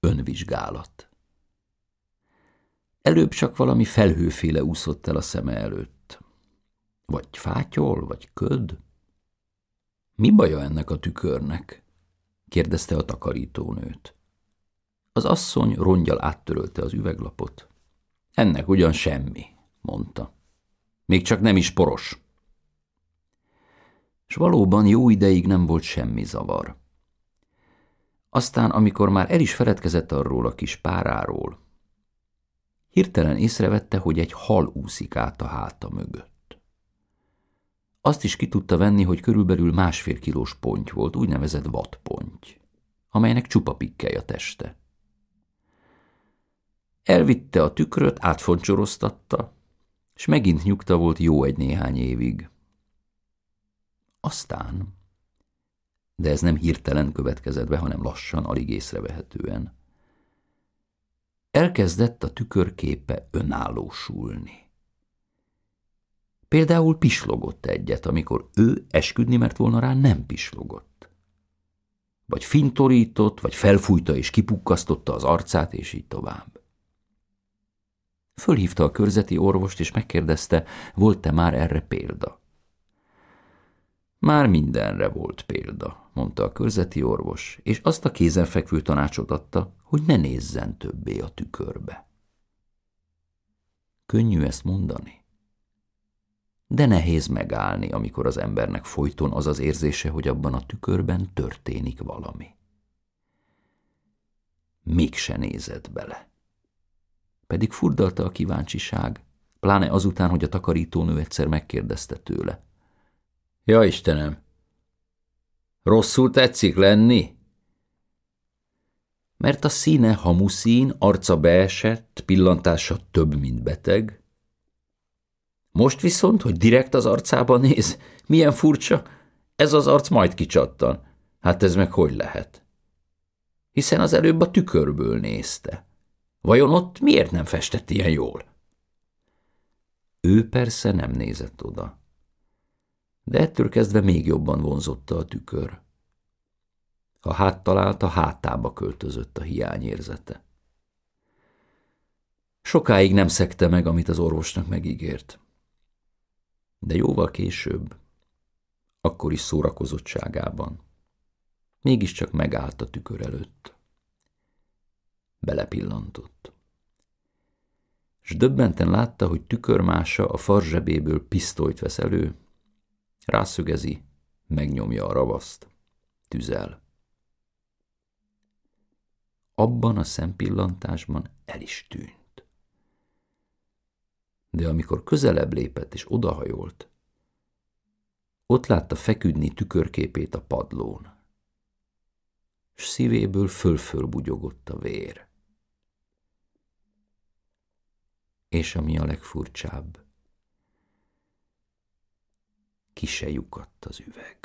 Önvizsgálat. Előbb csak valami felhőféle úszott el a szeme előtt. Vagy fátyol, vagy köd? Mi baja ennek a tükörnek? kérdezte a takarítónőt. Az asszony rongyal áttörölte az üveglapot. Ennek ugyan semmi, mondta. Még csak nem is poros. És valóban jó ideig nem volt semmi zavar. Aztán, amikor már el is feledkezett arról a kis páráról, hirtelen észrevette, hogy egy hal úszik át a háta mögött. Azt is ki tudta venni, hogy körülbelül másfél kilós ponty volt, úgynevezett vadponty, amelynek csupa pikkely a teste. Elvitte a tükröt, átfoncsoroztatta, és megint nyugta volt jó egy néhány évig. Aztán, de ez nem hirtelen következett be, hanem lassan, alig észrevehetően, elkezdett a tükörképe önállósulni. Például pislogott egyet, amikor ő esküdni mert volna rá nem pislogott. Vagy fintorított, vagy felfújta és kipukkasztotta az arcát, és így tovább. Fölhívta a körzeti orvost, és megkérdezte, volt-e már erre példa. Már mindenre volt példa, mondta a körzeti orvos, és azt a kézenfekvő tanácsot adta, hogy ne nézzen többé a tükörbe. Könnyű ezt mondani. De nehéz megállni, amikor az embernek folyton az az érzése, hogy abban a tükörben történik valami. Mégse nézett bele pedig furdalta a kíváncsiság, pláne azután, hogy a takarítónő egyszer megkérdezte tőle. Ja, Istenem, rosszul tetszik lenni? Mert a színe hamuszín, arca beesett, pillantása több, mint beteg. Most viszont, hogy direkt az arcába néz, milyen furcsa, ez az arc majd kicsattan. Hát ez meg hogy lehet? Hiszen az előbb a tükörből nézte. Vajon ott miért nem festett ilyen jól? Ő persze nem nézett oda. De ettől kezdve még jobban vonzotta a tükör. Ha hát talált, a hátába költözött a hiányérzete. Sokáig nem szekte meg, amit az orvosnak megígért. De jóval később, akkor is szórakozottságában, mégiscsak megállt a tükör előtt belepillantott. S döbbenten látta, hogy tükörmása a farzsebéből pisztolyt vesz elő, rászögezi, megnyomja a ravaszt, tüzel. Abban a szempillantásban el is tűnt. De amikor közelebb lépett és odahajolt, ott látta feküdni tükörképét a padlón, s szívéből fölföl bugyogott a vér. és ami a legfurcsább, ki se lyukadt az üveg.